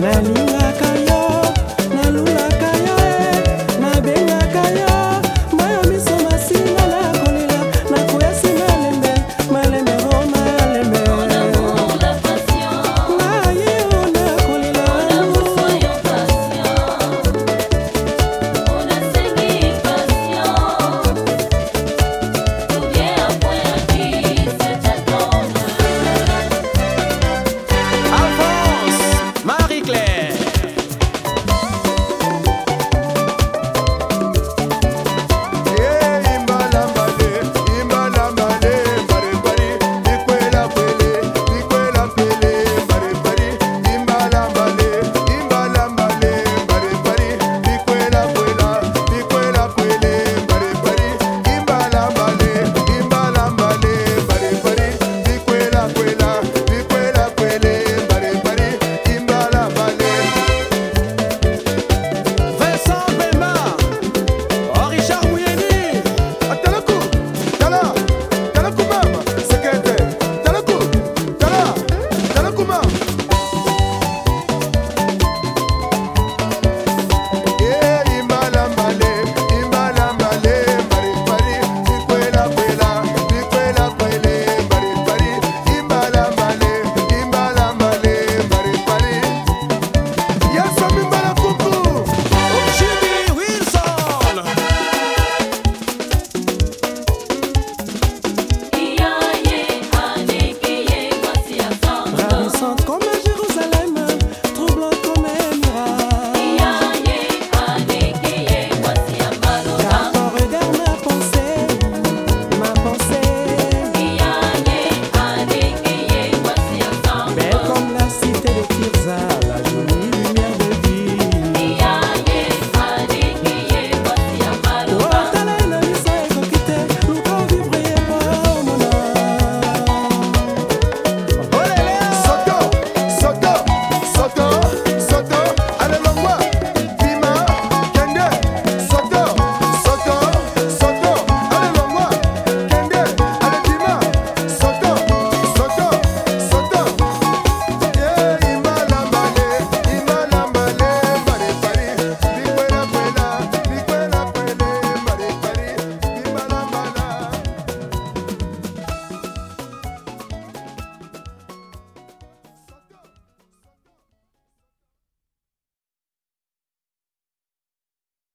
Mali